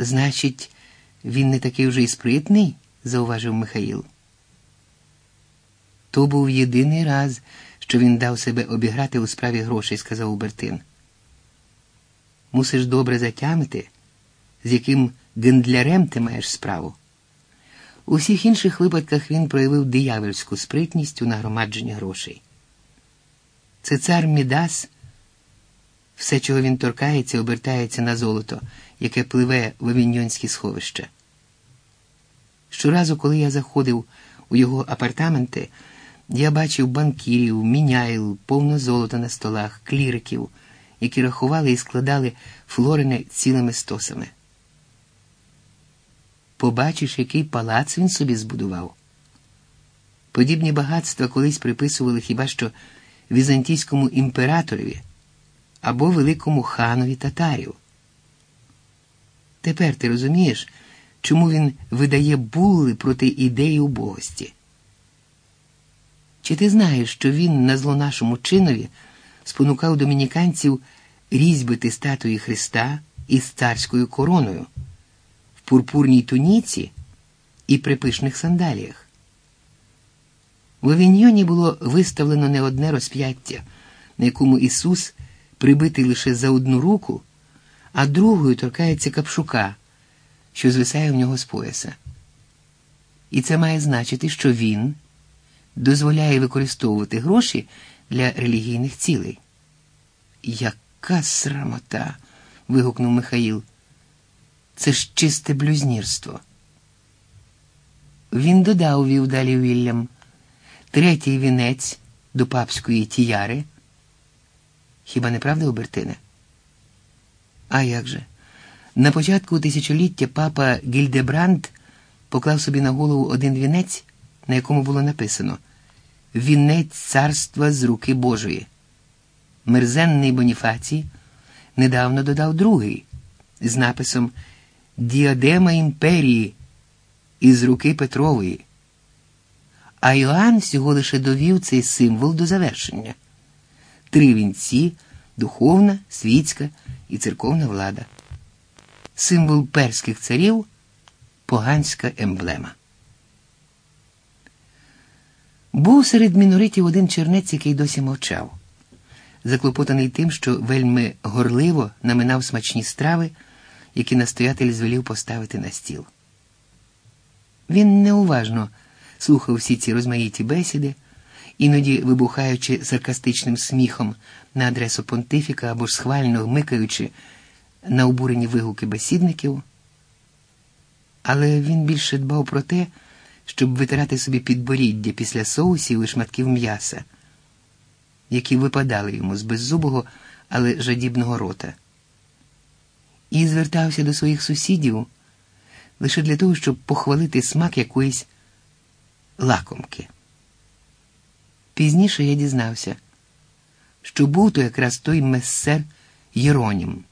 Значить, він не такий вже й спритний, зауважив Михаїл. То був єдиний раз, що він дав себе обіграти у справі грошей, сказав Убертин. Мусиш добре затямити, з яким гендлярем ти маєш справу. У всіх інших випадках він проявив диявольську спритність у нагромадженні грошей. Це цар Мідас, все, чого він торкається, обертається на золото, яке пливе в авіньйонські сховища. Щоразу, коли я заходив у його апартаменти, я бачив банкірів, міняїл, повно золота на столах, кліриків, які рахували і складали флорини цілими стосами. Побачиш, який палац він собі збудував. Подібні багатства колись приписували хіба що візантійському імператорові або великому ханові татарів. Тепер ти розумієш, чому він видає булли проти ідеї убогості? Чи ти знаєш, що він на зло нашому чинові спонукав домініканців різьбити статуї Христа із царською короною в пурпурній туніці і при пишних сандаліях? В Авіньйоні було виставлено не одне розп'яття, на якому Ісус прибитий лише за одну руку, а другою торкається капшука, що звисає в нього з пояса. І це має значити, що він дозволяє використовувати гроші для релігійних цілей. Яка срамота. вигукнув Михаїл. Це ж чисте блюзнірство. Він додав вів далі Вільям, третій вінець до папської тіяри. Хіба не правда, Обертине? А як же? На початку тисячоліття папа Гільдебранд поклав собі на голову один вінець, на якому було написано Вінець царства з руки Божої. Мерзенний Боніфацій недавно додав другий з написом Діадема імперії із руки Петрової. А Іоанн всього лише довів цей символ до завершення. Три вінці духовна, світська і церковна влада. Символ перських царів поганська емблема. Був серед міноритів один чернець, який досі мовчав, заклопотаний тим, що вельми горливо наминав смачні страви, які настоятель звелів поставити на стіл. Він неуважно слухав всі ці розмаїті бесіди, іноді вибухаючи саркастичним сміхом на адресу понтифіка або ж схвально вмикаючи на обурені вигуки бесідників. Але він більше дбав про те, щоб витирати собі підборіддя після соусів і шматків м'яса, які випадали йому з беззубого, але жадібного рота. І звертався до своїх сусідів лише для того, щоб похвалити смак якоїсь лакомки. Пізніше я дізнався, що був то якраз той мессер Єронім,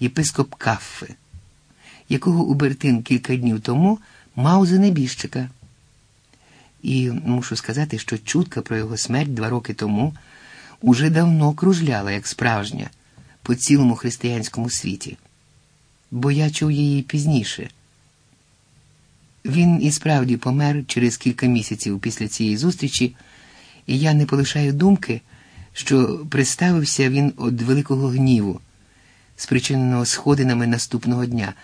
єпископ Каффи, якого Убертин кілька днів тому мав за небіжчика. І мушу сказати, що чутка про його смерть два роки тому уже давно кружляла, як справжня, по цілому християнському світі, бо я чув її пізніше. Він і справді помер через кілька місяців після цієї зустрічі, і я не полишаю думки, що приставився він від великого гніву, спричиненого сходинами наступного дня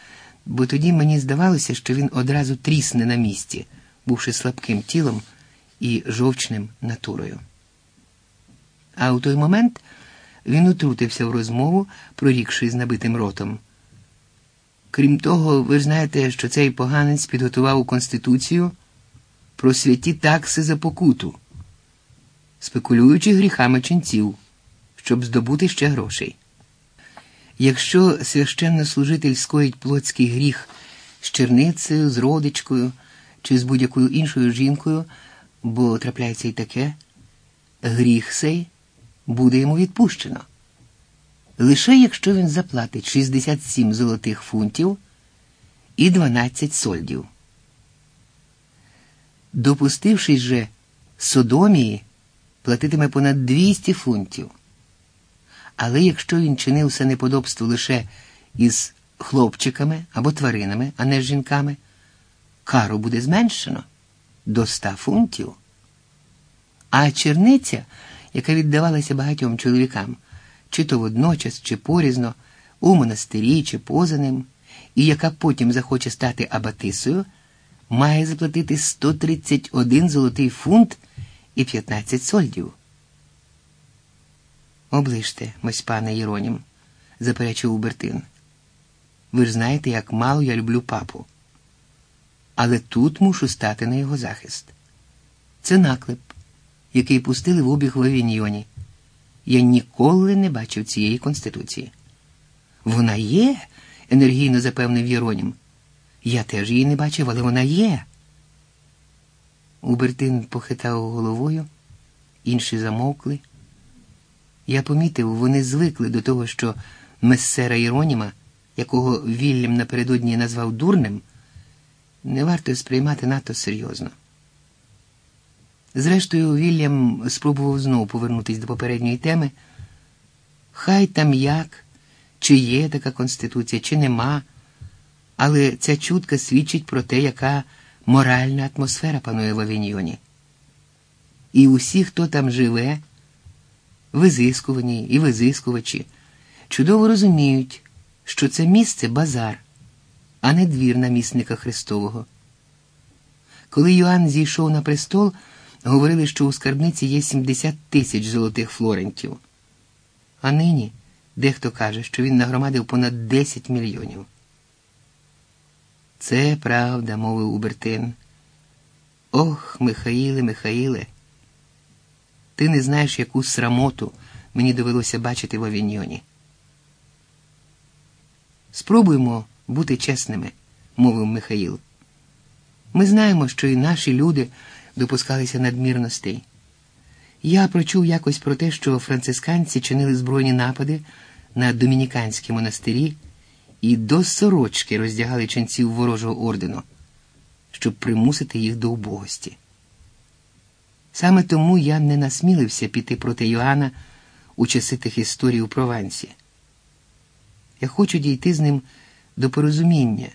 бо тоді мені здавалося, що він одразу трісне на місці, бувши слабким тілом і жовчним натурою. А у той момент він утрутився в розмову, прорікши з набитим ротом. Крім того, ви ж знаєте, що цей поганець підготував Конституцію про святі такси за покуту, спекулюючи гріхами ченців, щоб здобути ще грошей. Якщо священнослужитель скоїть плотський гріх з черницею, з родичкою чи з будь-якою іншою жінкою, бо трапляється і таке, гріх сей буде йому відпущено. Лише якщо він заплатить 67 золотих фунтів і 12 сольдів. Допустившись же содомії, платитиме понад 200 фунтів. Але якщо він чинив це неподобство лише із хлопчиками або тваринами, а не з жінками, кару буде зменшено до ста фунтів. А черниця, яка віддавалася багатьом чоловікам, чи то водночас, чи порізно, у монастирі, чи поза ним, і яка потім захоче стати абатисою, має заплатити 131 золотий фунт і 15 сольдів. Оближте, мось пане Єронім, заперечив Убертин. Ви ж знаєте, як мало я люблю папу. Але тут мушу стати на його захист. Це наклеп, який пустили в обіг в Авіньйоні. Я ніколи не бачив цієї конституції. Вона є, енергійно запевнив Єронім. Я теж її не бачив, але вона є. Убертин похитав головою, інші замовкли. Я помітив, вони звикли до того, що мессера Іроніма, якого Вільям напередодні назвав дурним, не варто сприймати надто серйозно. Зрештою, Вільям спробував знову повернутися до попередньої теми. Хай там як, чи є така конституція, чи нема, але ця чутка свідчить про те, яка моральна атмосфера панує в Авіньйоні. І усі, хто там живе, визискувані і визискувачі, чудово розуміють, що це місце базар, а не двір намісника Христового. Коли Йоанн зійшов на престол, говорили, що у скарбниці є 70 тисяч золотих флорентів. А нині дехто каже, що він нагромадив понад 10 мільйонів. Це правда, мовив Убертин. Ох, Михаїле, Михаїле, ти не знаєш, яку срамоту мені довелося бачити в авіньйоні. Спробуємо бути чесними, мовив Михаїл. Ми знаємо, що і наші люди допускалися надмірностей. Я прочув якось про те, що францисканці чинили збройні напади на домініканські монастирі і до сорочки роздягали ченців ворожого ордену, щоб примусити їх до убогості. Саме тому я не насмілився піти проти Йоанна у часи тих історій у Провансі. Я хочу дійти з ним до порозуміння,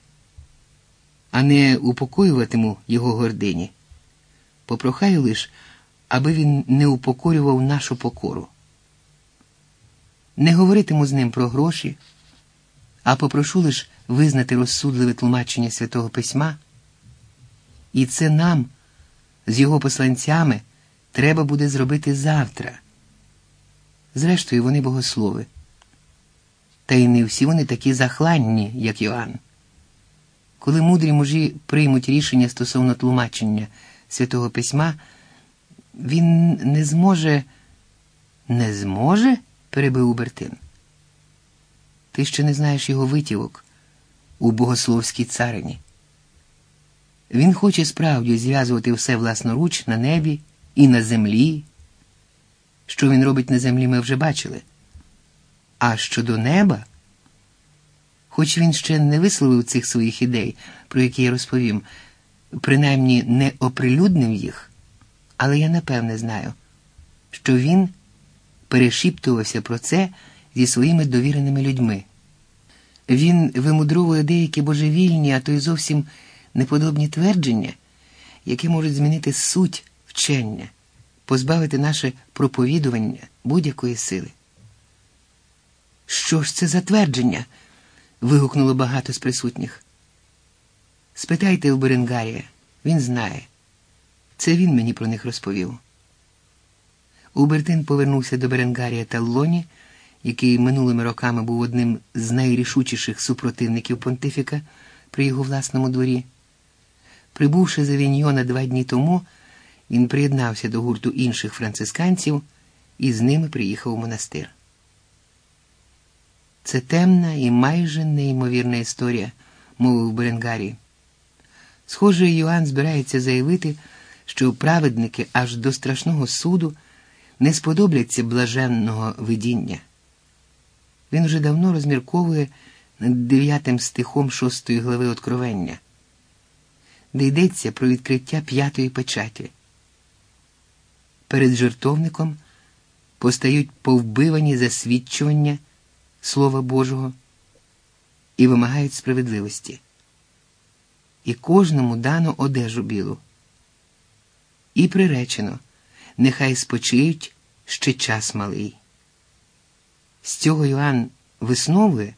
а не упокоюватиму його гордині. Попрохаю лиш, аби він не упокорював нашу покору. Не говоритиму з ним про гроші, а попрошу лиш визнати розсудливе тлумачення Святого Письма. І це нам, з його посланцями, треба буде зробити завтра. Зрештою, вони богослови. Та й не всі вони такі захланні, як Йоанн. Коли мудрі мужі приймуть рішення стосовно тлумачення Святого Письма, він не зможе. Не зможе? перебив Убертин. Ти ще не знаєш його витівок у богословській царині. Він хоче справді зв'язувати все власноруч на небі і на землі. Що він робить на землі, ми вже бачили. А щодо неба, хоч він ще не висловив цих своїх ідей, про які я розповім, принаймні не оприлюднив їх, але я напевне знаю, що він перешіптувався про це зі своїми довіреними людьми. Він вимудровує деякі божевільні, а то й зовсім неподобні твердження, які можуть змінити суть вчення, позбавити наше проповідування будь-якої сили. Що ж це за твердження? вигукнуло багато з присутніх. Спитайте у Беренгарія, він знає. Це він мені про них розповів. Убертин повернувся до Беренгарія Таллоні, який минулими роками був одним з найрішучіших супротивників понтифіка при його власному дворі. Прибувши з Авіньйона два дні тому, він приєднався до гурту інших францисканців і з ними приїхав у монастир. Це темна і майже неймовірна історія, мовив Беренгарі. Схоже, Йоанн збирається заявити, що праведники аж до страшного суду не сподобляться блаженного видіння. Він уже давно розмірковує над дев'ятим стихом шостої глави Откровення, де йдеться про відкриття п'ятої печаті. Перед жертовником постають повбивані засвідчування Слова Божого. і вимагають справедливості. І кожному дано одежу білу. І приречено, нехай спочиють ще час малий. З цього Йоанн висновує,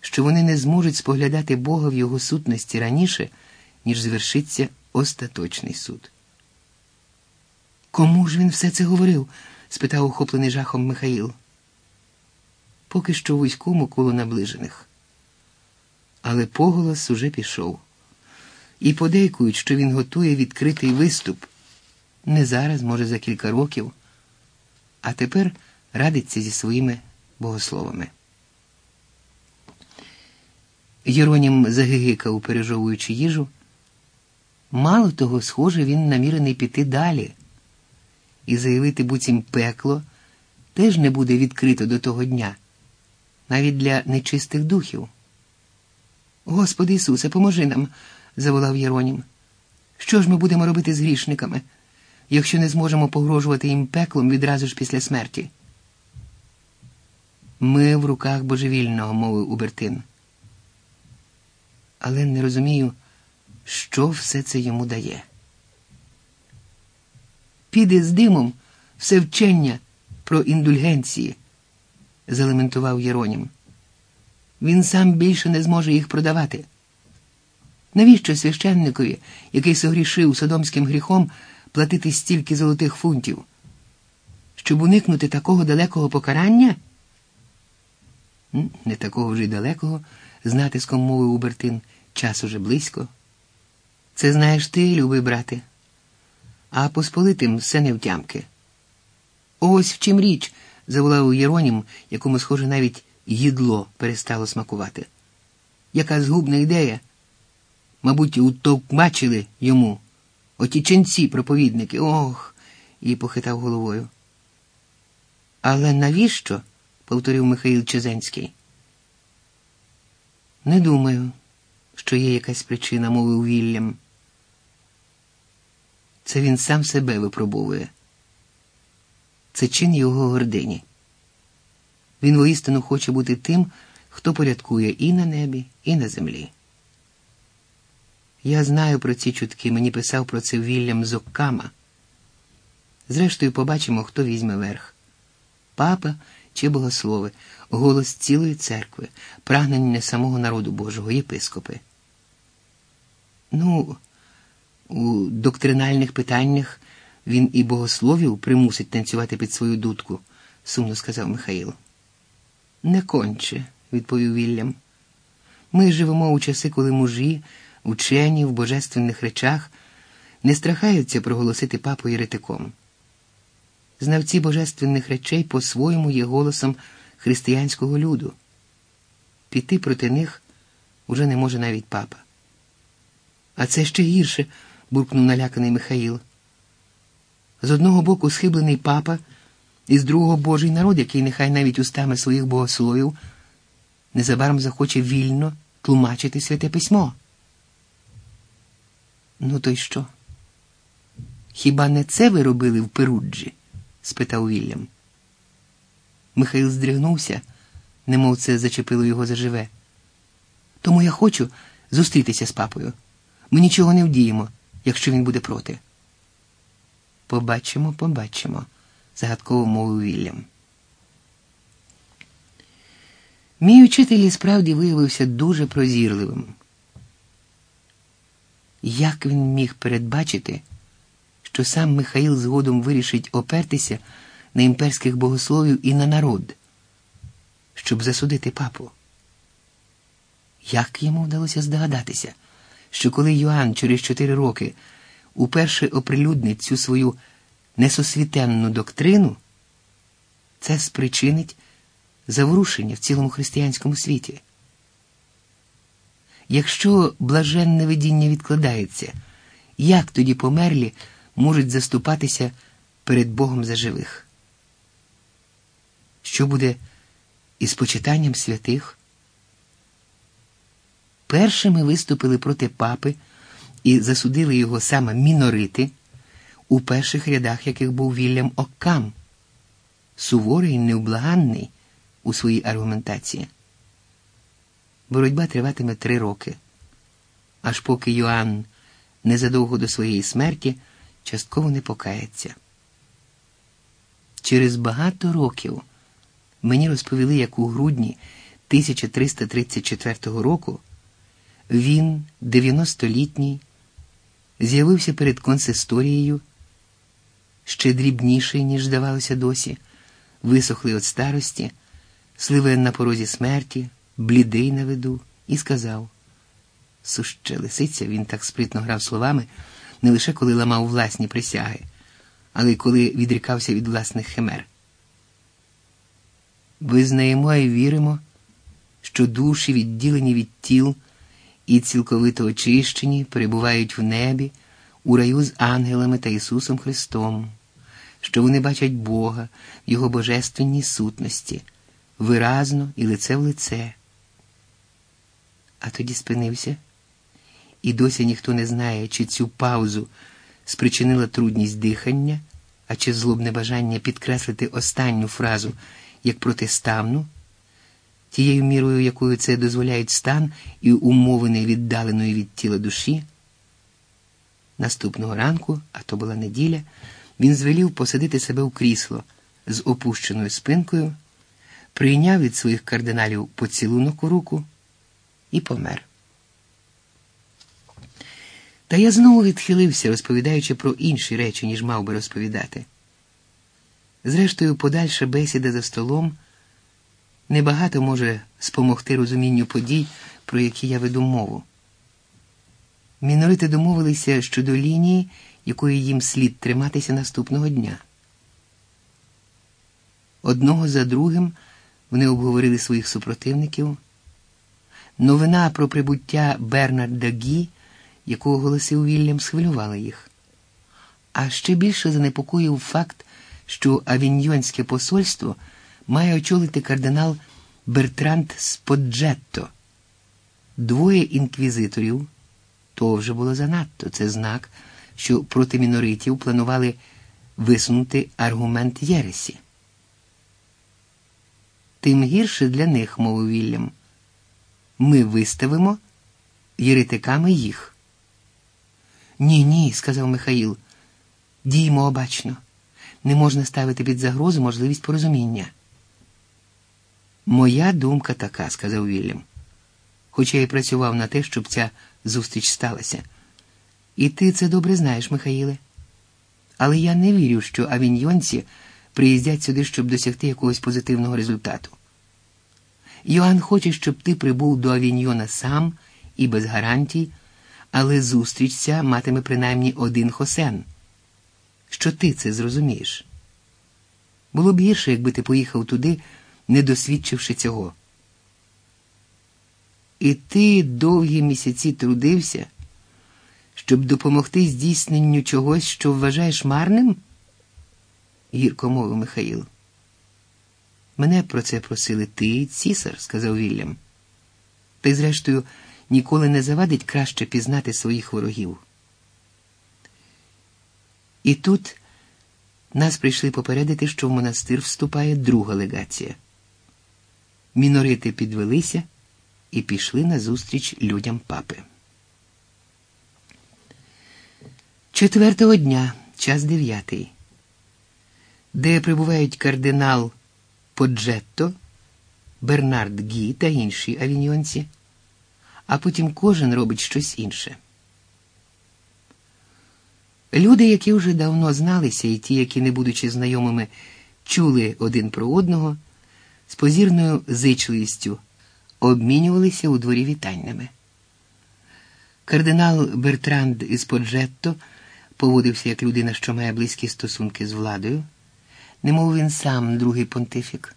що вони не зможуть споглядати Бога в його сутності раніше, ніж звершиться остаточний суд. Кому ж він все це говорив? спитав охоплений жахом Михаїл. Поки що вузькому колу наближених. Але поголос уже пішов. І подейкують, що він готує відкритий виступ не зараз, може, за кілька років, а тепер радиться зі своїми богословами. Єронім загигикав, пережовуючи їжу. Мало того, схоже, він намірений піти далі і заявити буцім пекло теж не буде відкрито до того дня, навіть для нечистих духів. Господи Ісусе, поможи нам, заволав Єронім. Що ж ми будемо робити з грішниками, якщо не зможемо погрожувати їм пеклом відразу ж після смерті? Ми в руках божевільного, мовив Убертин. Але не розумію, що все це йому дає. Піде з димом все вчення про індульгенції, залементував Єронім. Він сам більше не зможе їх продавати. Навіщо священникові, який согрішив содомським гріхом, платити стільки золотих фунтів? Щоб уникнути такого далекого покарання? Не такого вже й далекого, з натиском мовив Убертин, час уже близько. Це знаєш ти, любий брате, а посполитим все не втямки. Ось в чим річ, заволав Єронім, якому, схоже, навіть їдло перестало смакувати. Яка згубна ідея? Мабуть, утовкмачили йому. Оті ченці проповідники. Ох, і похитав головою. Але навіщо? Повторив Михаїл Чезенський. Не думаю, що є якась причина, мовив Вільям. Це він сам себе випробовує. Це чин його гордині. Він воістину хоче бути тим, хто порядкує і на небі, і на землі. Я знаю про ці чутки, мені писав про це Вільям Зоккама. Зрештою, побачимо, хто візьме верх. Папа чи богослови, голос цілої церкви, прагнення самого народу Божого, єпископи. Ну, у доктринальних питаннях він і богословів примусить танцювати під свою дудку, сумно сказав Михаїл. Не конче, відповів Вільям. Ми живемо у часи, коли мужі, учені в божественних речах не страхаються проголосити папу єретиком. Знавці божественних речей по-своєму є голосом християнського люду. Піти проти них уже не може навіть папа. А це ще гірше, буркнув наляканий Михаїл. З одного боку схиблений папа, і з другого Божий народ, який нехай навіть устами своїх богословів незабаром захоче вільно тлумачити святе письмо. Ну, то й що? Хіба не це ви робили в Перуджі? Спитав Вільям. Михаїл здригнувся, немов це зачепило його заживе. Тому я хочу зустрітися з папою. Ми нічого не вдіємо, якщо він буде проти. Побачимо, побачимо, загадково мовив Вільям. Мій учитель справді виявився дуже прозірливим. Як він міг передбачити, що сам Михаїл згодом вирішить опертися на імперських богословів і на народ, щоб засудити папу? Як йому вдалося здогадатися, що коли Йоанн через чотири роки уперше оприлюднить цю свою несосвітенну доктрину, це спричинить заворушення в цілому християнському світі. Якщо блаженне видіння відкладається, як тоді померлі можуть заступатися перед Богом за живих? Що буде із почитанням святих? Першими виступили проти папи і засудили його саме мінорити, у перших рядах яких був Вільям Оккам, суворий і невблаганний у своїй аргументації. боротьба триватиме три роки, аж поки Йоанн незадовго до своєї смерті частково не покається. Через багато років мені розповіли, як у грудні 1334 року він, 90-літній, з'явився перед консисторією, ще дрібніший, ніж здавалося досі, висохлий від старості, сливен на порозі смерті, блідий на виду, і сказав Суще лисиця, він так спритно грав словами, не лише коли ламав власні присяги, але й коли відрікався від власних химер. Визнаємо і віримо, що душі, відділені від тіл і цілковито очищені, перебувають в небі, у раю з ангелами та Ісусом Христом, що вони бачать Бога в Його божественній сутності, виразно і лице в лице. А тоді спинився, і досі ніхто не знає, чи цю паузу спричинила трудність дихання, а чи злобне бажання підкреслити останню фразу як протиставну, тією мірою, якою це дозволяють стан і умовини віддаленої від тіла душі. Наступного ранку, а то була неділя, він звелів посадити себе у крісло з опущеною спинкою, прийняв від своїх кардиналів поцілунок у руку і помер. Та я знову відхилився, розповідаючи про інші речі, ніж мав би розповідати. Зрештою, подальша бесіда за столом небагато може спомогти розумінню подій, про які я веду мову. Мінорити домовилися щодо лінії, якої їм слід триматися наступного дня. Одного за другим вони обговорили своїх супротивників. Новина про прибуття Бернарда Гі, якого голосив Вільям, схвилювала їх. А ще більше занепокоїв факт, що авіньйонське посольство має очолити кардинал Бертранд Споджетто. Двоє інквізиторів то вже було занадто. Це знак, що проти міноритів планували висунути аргумент Єресі. Тим гірше для них, мовив Вільям. Ми виставимо єретиками їх. Ні, ні, сказав Михаїл. Діймо обачно. Не можна ставити під загрозу можливість порозуміння. Моя думка така, сказав Вільям. Хоча я й працював на те, щоб ця зустріч сталася. І ти це добре знаєш, Михаїле. Але я не вірю, що авіньйонці приїздять сюди, щоб досягти якогось позитивного результату. Йоанн хоче, щоб ти прибув до Авіньйона сам і без гарантій, але зустріч ця матиме принаймні один хосен. Що ти це зрозумієш? Було б гірше, якби ти поїхав туди, не досвідчивши цього. І ти довгі місяці трудився, щоб допомогти здійсненню чогось, що вважаєш марним? гірко мовив Михаїл. Мене про це просили ти, цісар, сказав Вільям. Та й, зрештою, ніколи не завадить краще пізнати своїх ворогів. І тут нас прийшли попередити, що в монастир вступає друга легація. Мінорити підвелися і пішли назустріч людям папи. Четвертого дня, час дев'ятий, де прибувають кардинал Поджетто, Бернард Гі та інші авіньонці, а потім кожен робить щось інше. Люди, які вже давно зналися, і ті, які, не будучи знайомими, чули один про одного, з позірною зичливістю обмінювалися у дворі вітаннями. Кардинал Бертранд із Поджетто поводився як людина, що має близькі стосунки з владою, немов він сам другий понтифік,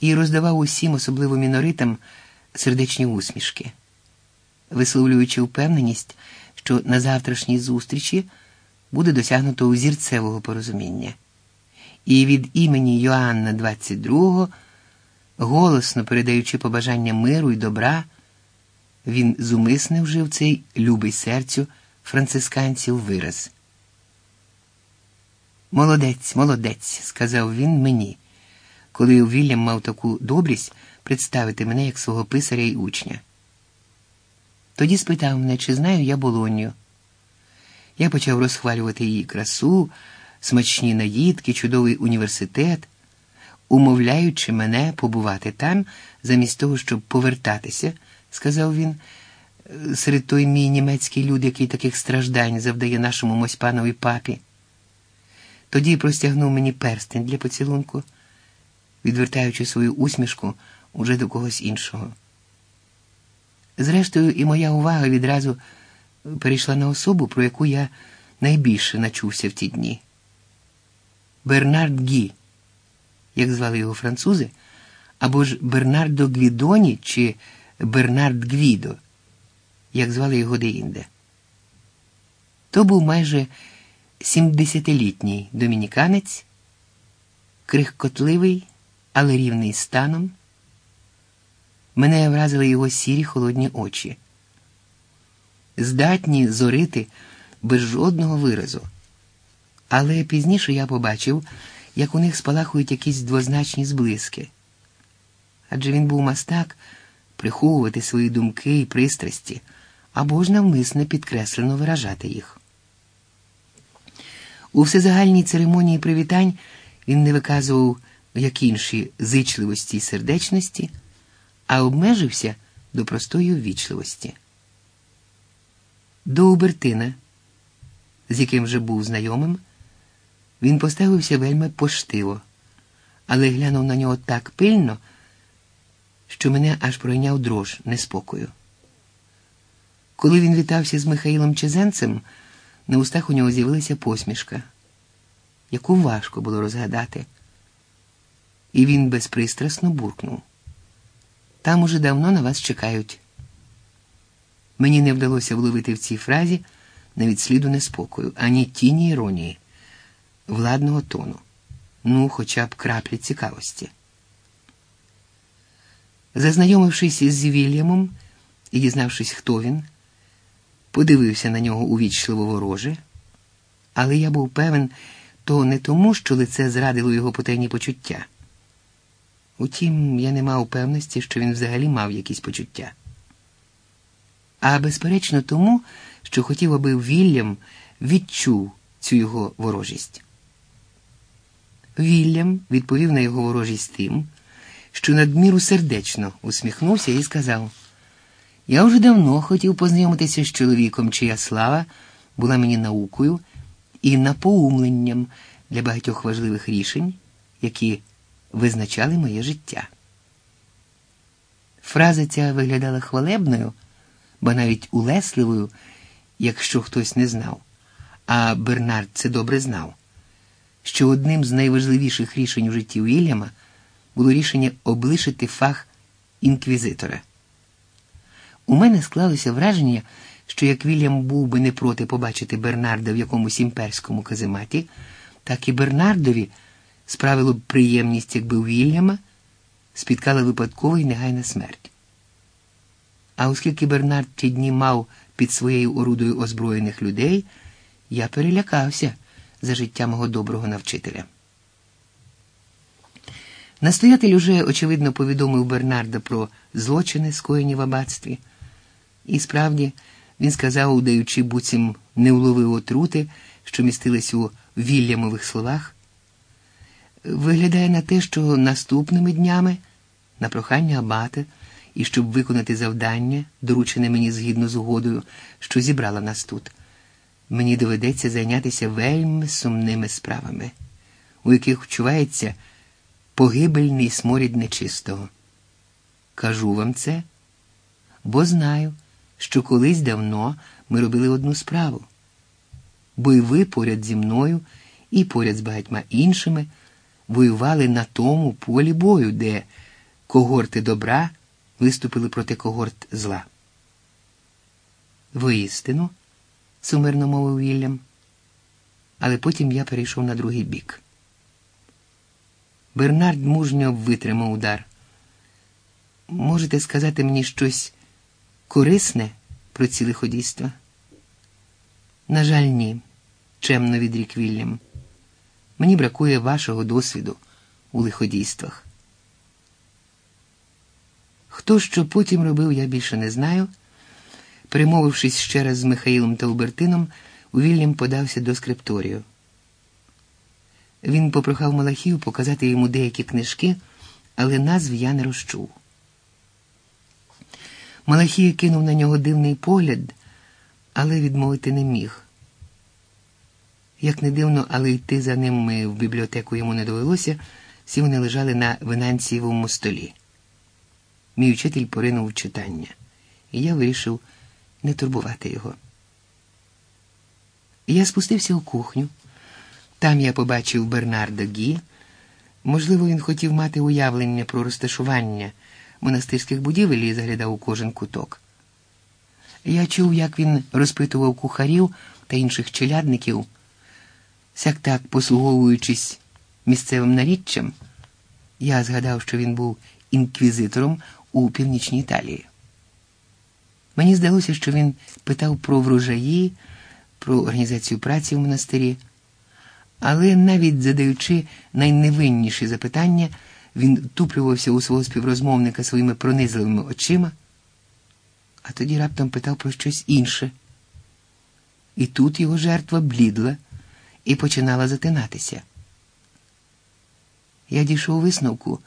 і роздавав усім, особливо міноритам, сердечні усмішки, висловлюючи впевненість, що на завтрашній зустрічі буде досягнуто узірцевого порозуміння. І від імені Йоанна 22 голосно передаючи побажання миру і добра, він зумисне вжив цей любий серцю францисканців вираз. Молодець, молодець, сказав він мені, коли Вільям мав таку добрість представити мене як свого писаря і учня. Тоді спитав мене, чи знаю я Болонію. Я почав розхвалювати її красу, смачні наїдки, чудовий університет, умовляючи мене побувати там, замість того, щоб повертатися, сказав він, серед той мій німецький люд, який таких страждань завдає нашому Мосьпанові папі. Тоді простягнув мені перстень для поцілунку, відвертаючи свою усмішку уже до когось іншого. Зрештою, і моя увага відразу перейшла на особу, про яку я найбільше начувся в ті дні. Бернард Гі, як звали його французи, або ж Бернардо Гвідоні чи Бернард Гвідо, як звали його деінде. То був майже сімдесятилітній домініканець, крихкотливий, але рівний станом. Мене вразили його сірі холодні очі, здатні зорити без жодного виразу. Але пізніше я побачив, як у них спалахують якісь двозначні зблиски. Адже він був мастак приховувати свої думки і пристрасті або ж навмисне підкреслено виражати їх. У всезагальній церемонії привітань він не виказував, як інші, зичливості й сердечності, а обмежився до простої ввічливості. До Убертина, з яким вже був знайомим, він поставився вельми поштиво, але глянув на нього так пильно, що мене аж пройняв дрож неспокою. Коли він вітався з Михаїлом Чезенцем, на устах у нього з'явилася посмішка, яку важко було розгадати. І він безпристрасно буркнув. Там уже давно на вас чекають. Мені не вдалося вловити в цій фразі навіть сліду неспокою, ані тіні іронії, владного тону, ну, хоча б краплі цікавості. Зазнайомившись з Вільямом і дізнавшись, хто він, подивився на нього увічливо вороже, але я був певен, то не тому, що лице зрадило його потайні почуття. Утім, я не мав певності, що він взагалі мав якісь почуття. А безперечно, тому, що хотів, аби Вільям відчув цю його ворожість. Вільям відповів на його ворожість тим, що надміру сердечно усміхнувся і сказав. Я вже давно хотів познайомитися з чоловіком, чия слава була мені наукою і напоумленням для багатьох важливих рішень, які визначали моє життя. Фраза ця виглядала хвалебною, бо навіть улесливою, якщо хтось не знав, а Бернард це добре знав, що одним з найважливіших рішень у житті Уільяма було рішення облишити фах інквізитора. У мене склалося враження, що як Вільям був би не проти побачити Бернарда в якомусь імперському казематі, так і Бернардові справило б приємність, якби Вільяма спіткала випадкова і негайна смерть. А оскільки Бернард ті дні мав під своєю орудою озброєних людей, я перелякався за життя мого доброго навчителя. Настоятель уже, очевидно, повідомив Бернарда про злочини, скоєні в аббатстві. І справді, він сказав, удаючи буцім невловив отрути, що містились у вільямових словах, виглядає на те, що наступними днями, на прохання абата, і щоб виконати завдання, доручене мені згідно з угодою, що зібрала нас тут, мені доведеться зайнятися вельми сумними справами, у яких вчувається погибельний сморід нечистого. Кажу вам це, бо знаю що колись давно ми робили одну справу. Бо й ви поряд зі мною і поряд з багатьма іншими воювали на тому полі бою, де когорти добра виступили проти когорт зла. Воістину, сумирно мовив Вільям, але потім я перейшов на другий бік. Бернард мужньо витримав удар. Можете сказати мені щось корисне про ці лиходійства? На жаль, ні, чемно відрік Вільям. Мені бракує вашого досвіду у лиходійствах. Хто що потім робив, я більше не знаю. Примовившись ще раз з Михаїлом та Убертином, Вільям подався до скрипторію. Він попрохав Малахію показати йому деякі книжки, але назв я не розчув. Малахія кинув на нього дивний погляд, але відмовити не міг. Як не дивно, але йти за ними в бібліотеку йому не довелося, всі вони лежали на винанцієвому столі. Мій вчитель поринув в читання, і я вирішив не турбувати його. Я спустився у кухню. Там я побачив Бернарда Гі. Можливо, він хотів мати уявлення про розташування монастирських будівель і заглядав у кожен куток. Я чув, як він розпитував кухарів та інших челядників, сяк так послуговуючись місцевим наріччям, я згадав, що він був інквізитором у північній Італії. Мені здалося, що він питав про врожаї, про організацію праці в монастирі, але навіть задаючи найневинніші запитання, він туплювався у свого співрозмовника своїми пронизливими очима, а тоді раптом питав про щось інше. І тут його жертва блідла і починала затинатися. Я дійшов висновку,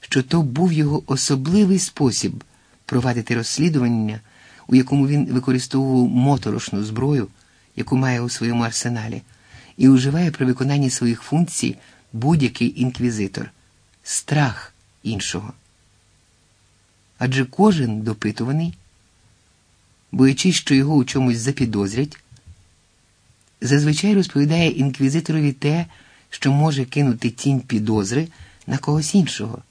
що то був його особливий спосіб провадити розслідування, у якому він використовував моторошну зброю, яку має у своєму арсеналі, і уживає при виконанні своїх функцій будь-який інквізитор страх іншого. Адже кожен допитуваний, боячись, що його у чомусь запідозрять, зазвичай розповідає інквізиторові те, що може кинути тінь підозри на когось іншого.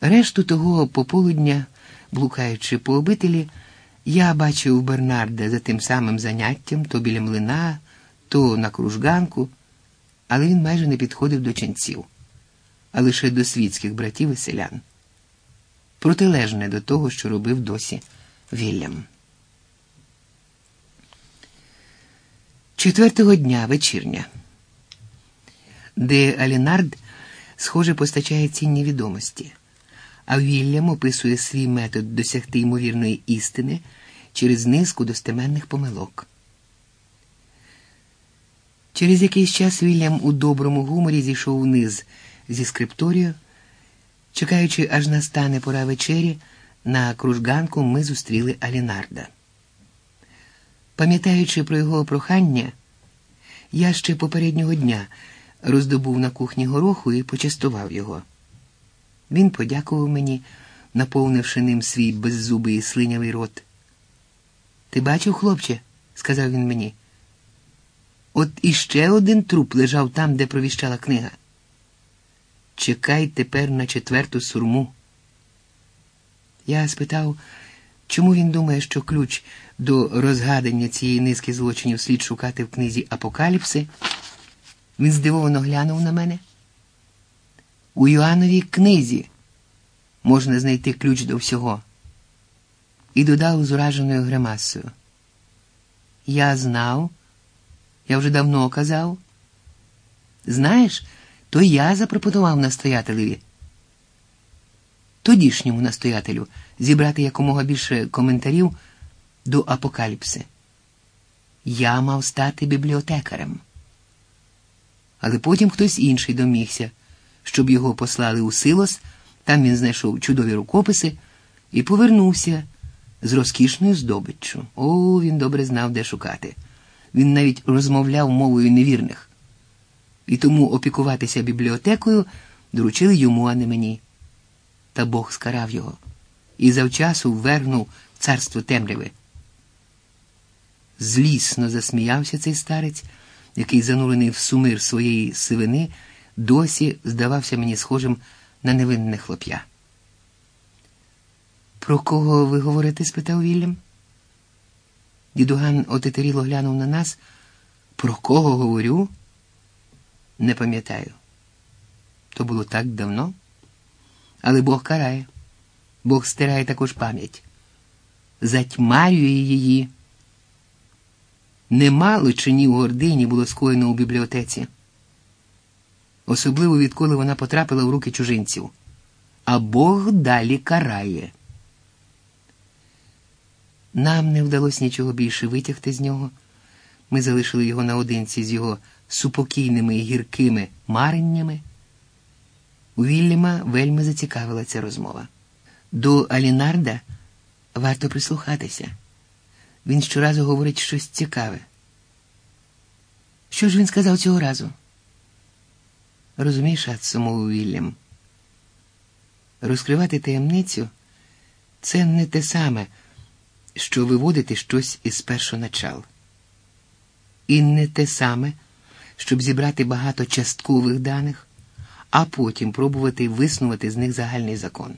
Решту того пополудня, блукаючи по обителі, я бачив Бернарда за тим самим заняттям то біля млина, то на кружганку, але він майже не підходив до ченців, а лише до світських братів і селян. Протилежне до того, що робив досі Вільям. Четвертого дня вечірня, де Алінард, схоже, постачає цінні відомості, а Вільям описує свій метод досягти ймовірної істини через низку достеменних помилок. Через якийсь час Вільям у доброму гуморі зійшов вниз зі скрипторію. Чекаючи, аж настане пора вечері, на кружганку ми зустріли Алінарда. Пам'ятаючи про його прохання, я ще попереднього дня роздобув на кухні гороху і почастував його. Він подякував мені, наповнивши ним свій беззубий і слинявий рот. Ти бачив, хлопче, сказав він мені. От іще один труп лежав там, де провіщала книга. Чекай тепер на четверту сурму. Я спитав, чому він думає, що ключ до розгадання цієї низки злочинів слід шукати в книзі Апокаліпси. Він здивовано глянув на мене. У Йоанновій книзі можна знайти ключ до всього. І додав з ураженою гримасою. Я знав, я вже давно казав. Знаєш, то я запропонував настоятелеві, тодішньому настоятелю, зібрати якомога більше коментарів до апокаліпси. Я мав стати бібліотекарем. Але потім хтось інший домігся, щоб його послали у силос, там він знайшов чудові рукописи і повернувся з розкішною здобиччю. О, він добре знав, де шукати. Він навіть розмовляв мовою невірних. І тому опікуватися бібліотекою доручили йому, а не мені. Та Бог скарав його і завчасу ввергнув царство темряви. Злісно засміявся цей старець, який, занурений в сумир своєї сивини, досі здавався мені схожим на невинне хлоп'я. Про кого ви говорите? спитав Вільям. Дідуган отетеріло глянув на нас. Про кого говорю? Не пам'ятаю. То було так давно. Але Бог карає, Бог стирає також пам'ять, затьмарює її. Немало чинів гордині було скоєно у бібліотеці, особливо відколи вона потрапила в руки чужинців. а Бог далі карає. Нам не вдалося нічого більше витягти з нього. Ми залишили його наодинці з його супокійними і гіркими мареннями. Вільяма вельми зацікавила ця розмова. До Алінарда варто прислухатися. Він щоразу говорить щось цікаве. Що ж він сказав цього разу? Розумієш, Атсо, мовив Вільям. Розкривати таємницю це не те саме, що виводити щось із першоначал. І не те саме, щоб зібрати багато часткових даних, а потім пробувати виснувати з них загальний закон.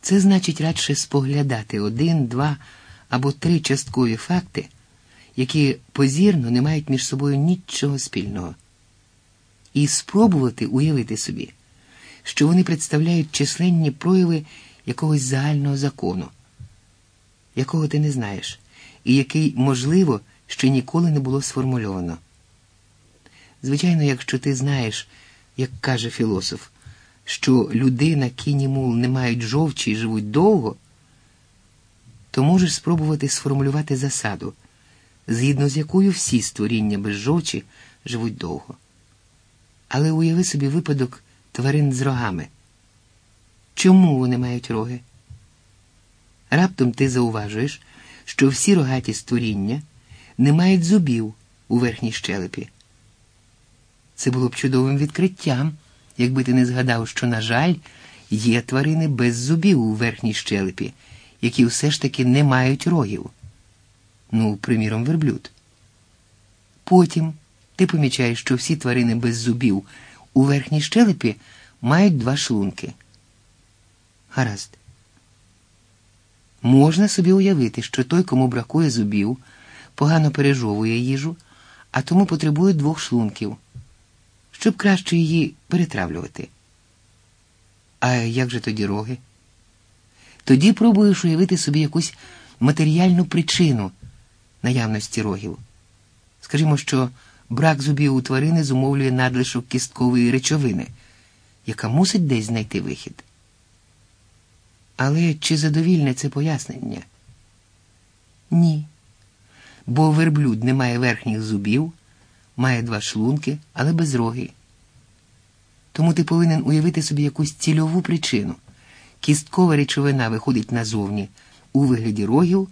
Це значить радше споглядати один, два або три часткові факти, які позірно не мають між собою нічого спільного, і спробувати уявити собі, що вони представляють численні прояви якогось загального закону, якого ти не знаєш, і який, можливо, ще ніколи не було сформульовано. Звичайно, якщо ти знаєш, як каже філософ, що людина, кінь мул не мають жовчі і живуть довго, то можеш спробувати сформулювати засаду, згідно з якою всі створіння без жовчі живуть довго. Але уяви собі випадок тварин з рогами. Чому вони мають роги? Раптом ти зауважуєш, що всі рогаті створіння не мають зубів у верхній щелепі. Це було б чудовим відкриттям, якби ти не згадав, що, на жаль, є тварини без зубів у верхній щелепі, які все ж таки не мають рогів. Ну, приміром, верблюд. Потім ти помічаєш, що всі тварини без зубів у верхній щелепі мають два шлунки. Гаразд. Можна собі уявити, що той, кому бракує зубів, погано пережовує їжу, а тому потребує двох шлунків, щоб краще її перетравлювати. А як же тоді роги? Тоді пробуєш уявити собі якусь матеріальну причину наявності рогів. Скажімо, що брак зубів у тварини зумовлює надлишок кісткової речовини, яка мусить десь знайти вихід. Але чи задовільне це пояснення? Ні. Бо верблюд не має верхніх зубів, має два шлунки, але без роги. Тому ти повинен уявити собі якусь цільову причину. Кісткова речовина виходить назовні у вигляді рогів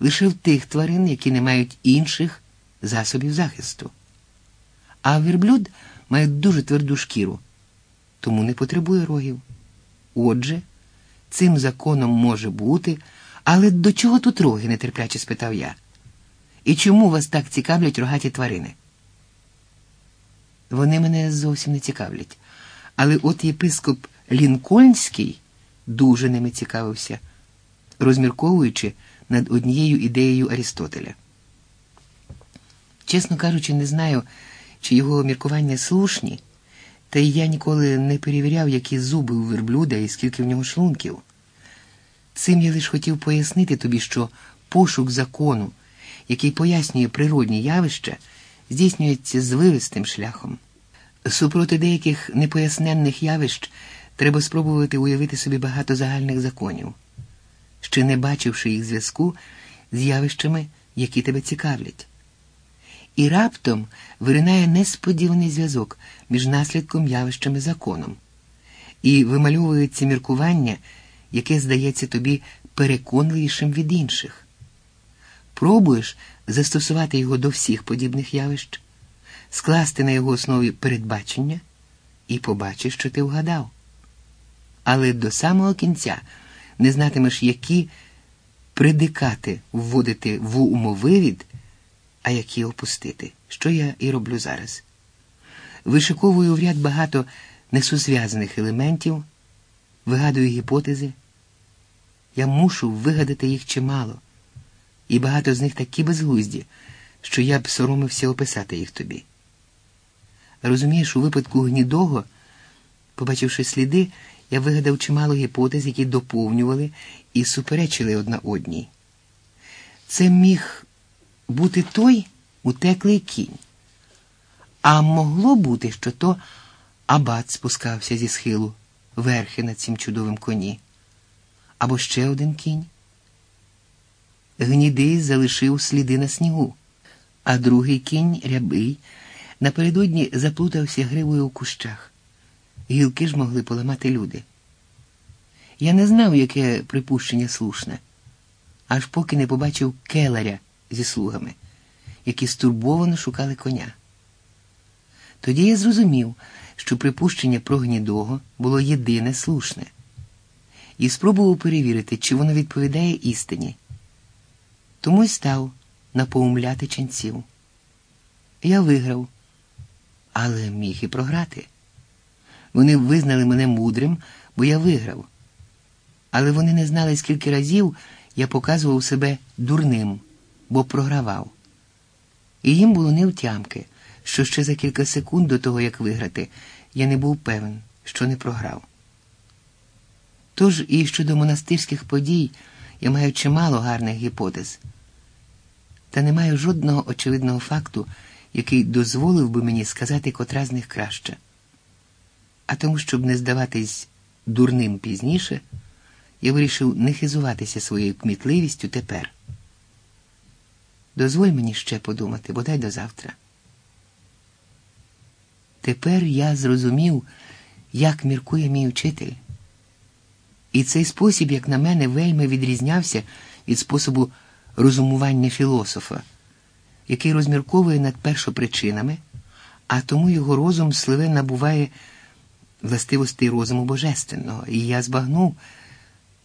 лише в тих тварин, які не мають інших засобів захисту. А верблюд має дуже тверду шкіру, тому не потребує рогів. Отже, цим законом може бути, але до чого тут роги? нетерпляче спитав я. І чому вас так цікавлять рогаті тварини? Вони мене зовсім не цікавлять. Але от єпископ Лінкольнський дуже ними цікавився, розмірковуючи над однією ідеєю Арістотеля. Чесно кажучи, не знаю, чи його міркування слушні, та й я ніколи не перевіряв, які зуби у верблюда і скільки в нього шлунків. Цим я лише хотів пояснити тобі, що пошук закону, який пояснює природні явища, здійснюється звивистим шляхом. Супроти деяких непоясненних явищ треба спробувати уявити собі багато загальних законів, ще не бачивши їх зв'язку з явищами, які тебе цікавлять. І раптом виринає несподіваний зв'язок між наслідком явищами законом, і вимальовується міркування, яке здається тобі переконливішим від інших. Пробуєш застосувати його до всіх подібних явищ, скласти на його основі передбачення і побачиш, що ти вгадав. Але до самого кінця не знатимеш, які предикати вводити в умовивід, а які опустити, що я і роблю зараз. Вишиковую в ряд багато несузв'язаних елементів, вигадую гіпотези. Я мушу вигадати їх чимало, і багато з них такі безглузді, що я б соромився описати їх тобі. Розумієш, у випадку гнідого, побачивши сліди, я вигадав чимало гіпотез, які доповнювали і суперечили одна одній. Це міг бути той утеклий кінь, а могло бути, що то абат спускався зі схилу, верхи на цім чудовим коні. Або ще один кінь. Гнідий залишив сліди на снігу, а другий кінь рябий напередодні заплутався гривою у кущах. Гілки ж могли поламати люди. Я не знав, яке припущення слушне, аж поки не побачив келаря зі слугами, які стурбовано шукали коня. Тоді я зрозумів, що припущення про гнідого було єдине слушне, і спробував перевірити, чи воно відповідає істині. Тому й став напоумляти ченців. Я виграв, але міг і програти. Вони визнали мене мудрим, бо я виграв. Але вони не знали, скільки разів я показував себе дурним, бо програвав. І їм було невтямки, що ще за кілька секунд до того, як виграти, я не був певен, що не програв. Тож і щодо монастирських подій я маю чимало гарних гіпотез, та не маю жодного очевидного факту, який дозволив би мені сказати, котра з них краще. А тому, щоб не здаватись дурним пізніше, я вирішив не хизуватися своєю кмітливістю тепер. Дозволь мені ще подумати, бодай до завтра. Тепер я зрозумів, як міркує мій учитель. І цей спосіб, як на мене, вельми відрізнявся від способу розумування філософа, який розмірковує над першопричинами, а тому його розум сливе набуває властивостей розуму божественного, і я збагнув,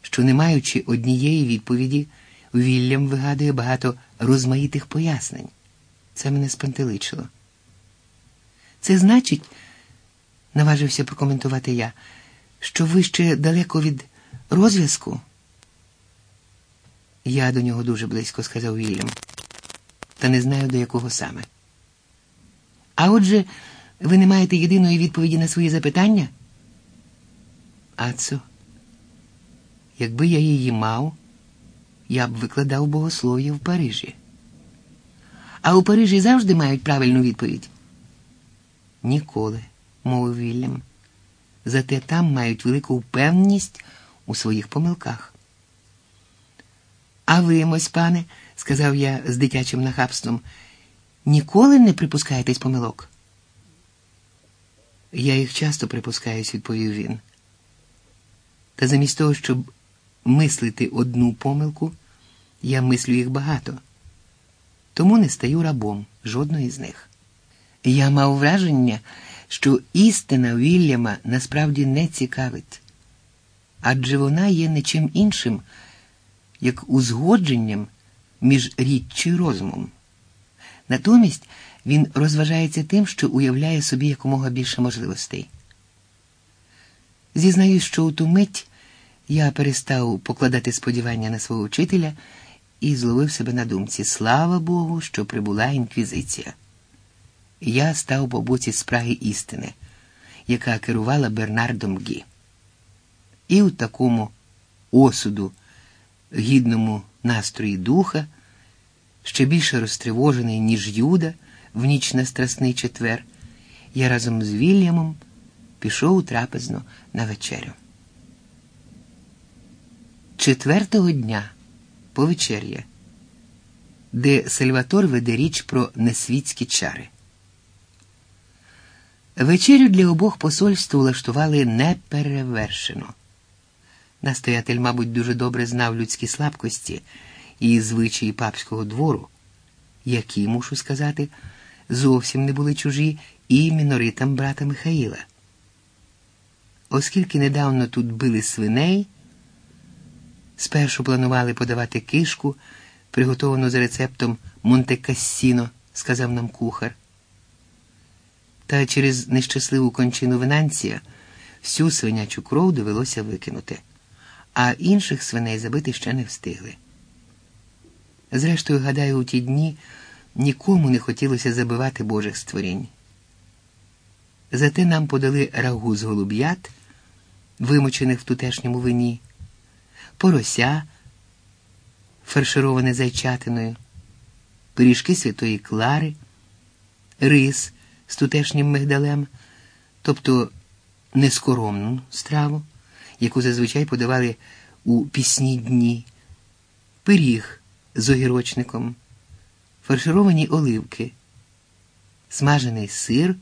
що, не маючи однієї відповіді, Вільям вигадує багато розмаїтих пояснень. Це мене спантеличило. Це значить, наважився прокоментувати я, що ви ще далеко від розв'язку? Я до нього дуже близько, сказав Вільям, та не знаю до якого саме. А отже, ви не маєте єдиної відповіді на свої запитання? Ацо, якби я її мав, я б викладав богослов'я в Парижі. А у Парижі завжди мають правильну відповідь. Ніколи, мовив Вільям. Зате там мають велику впевненість у своїх помилках. А ви, мось пане, сказав я з дитячим нахабством, ніколи не припускаєтесь помилок? Я їх часто припускаюсь, відповів він. Та замість того, щоб мислити одну помилку, я мислю їх багато, тому не стаю рабом жодної з них. Я мав враження, що істина Вільяма насправді не цікавить, адже вона є нічим іншим, як узгодженням між річчю і розумом. Натомість він розважається тим, що уявляє собі якомога більше можливостей. Зізнаюсь, що у ту мить я перестав покладати сподівання на свого вчителя і зловив себе на думці слава Богу, що прибула інквізиція. Я став по боці спраги істини, яка керувала Бернардом Гі. І у такому осуду, гідному настрої духа, ще більше розтривожений, ніж Юда в ніч на страсний четвер, я разом з Вільямом пішов у трапезну на вечерю. Четвертого дня повечеря, де Сальватор веде річ про несвітські чари. Вечерю для обох посольств улаштували неперевершено. Настоятель, мабуть, дуже добре знав людські слабкості і звичаї папського двору, які, мушу сказати, зовсім не були чужі і міноритам брата Михаїла. Оскільки недавно тут били свиней, спершу планували подавати кишку, приготовану за рецептом Монте-Кассіно, сказав нам кухар. Та через нещасливу кончину Венанція всю свинячу кров довелося викинути, а інших свиней забити ще не встигли. Зрештою, гадаю, у ті дні нікому не хотілося забивати Божих створінь. Зате нам подали рагу з голуб'ят, вимочених в тутешньому вині, порося, фаршироване зайчатиною, пиріжки святої Клари, рис з тутешнім мигдалем, тобто нескоромну страву, яку зазвичай подавали у пісні дні, пиріг з огірочником, фаршировані оливки, смажений сир,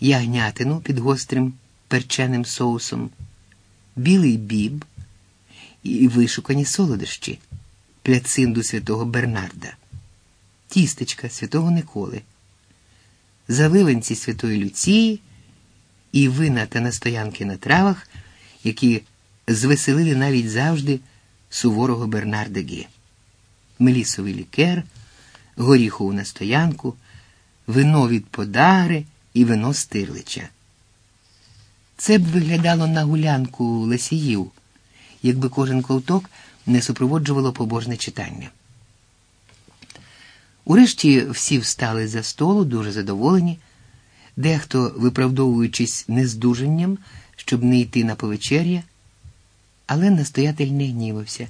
ягнятину під гострим перченим соусом, білий біб і вишукані солодощі, пляцинду святого Бернарда, тістечка святого Николи, заливанці святої Люції і вина та настоянки на травах, які звеселили навіть завжди суворого Бернарда Гі. Мелісовий лікер, горіхову настоянку, вино від подари і вино стирлича. Це б виглядало на гулянку лесіїв, якби кожен ковток не супроводжувало побожне читання. Урешті всі встали за столу, дуже задоволені, дехто, виправдовуючись нездужанням, щоб не йти на повечеря, але настоятель не гнівався.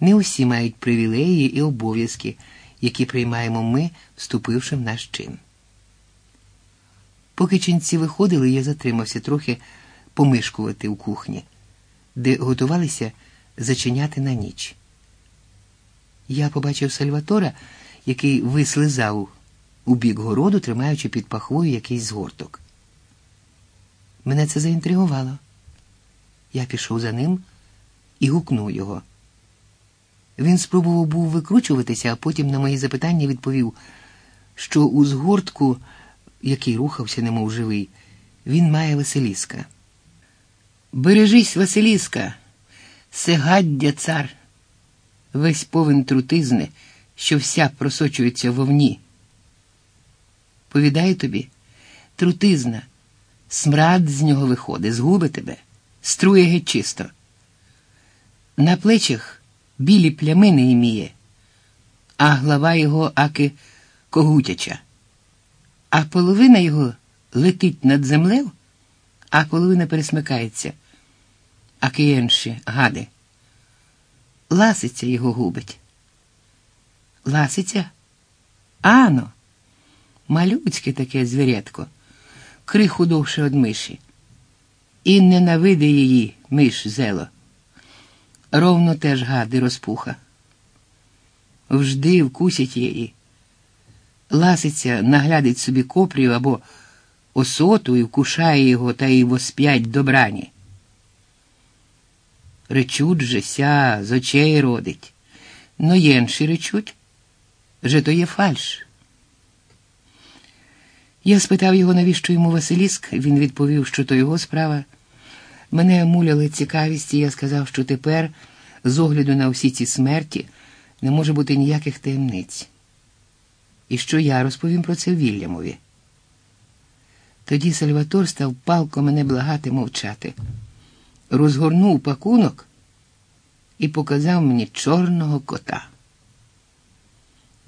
Не усі мають привілеї і обов'язки, які приймаємо ми, вступивши в наш чин. Поки ченці виходили, я затримався трохи помишкувати у кухні, де готувалися зачиняти на ніч. Я побачив Сальватора, який вислизав у бік городу, тримаючи під пахвою якийсь згорток. Мене це заінтригувало. Я пішов за ним і гукнув його. Він спробував був викручуватися, а потім на мої запитання відповів, що у згортку, який рухався, немов живий, він має Василіска. Бережись, Василіска, сегаддя цар, весь повен трутизни, що вся просочується вовні. Повідаю тобі, трутизна, смрад з нього виходить, згуби тебе, струє геть чисто. На плечах білі плямини іміє, а глава його аки когутяча, а половина його летить над землею, а половина пересмикається, а києнші гади. Ласиця його губить. Ласиця? Ано, малюцьке таке звірятко, криху довше од миші. І ненавиде її миш зело. Ровно теж гади розпуха. Вжди вкусять її. Ласиця наглядить собі копрів або осоту і вкушає його та й восп'ять добрані. Речуть же ся з очей родить. Но єнші речуть, же то є фальш. Я спитав його, навіщо йому Василіск, він відповів, що то його справа. Мене муляли цікавість, і я сказав, що тепер, з огляду на всі ці смерті, не може бути ніяких таємниць. І що я розповім про це Вільямові. Тоді Сальватор став палко мене благати мовчати, розгорнув пакунок і показав мені чорного кота.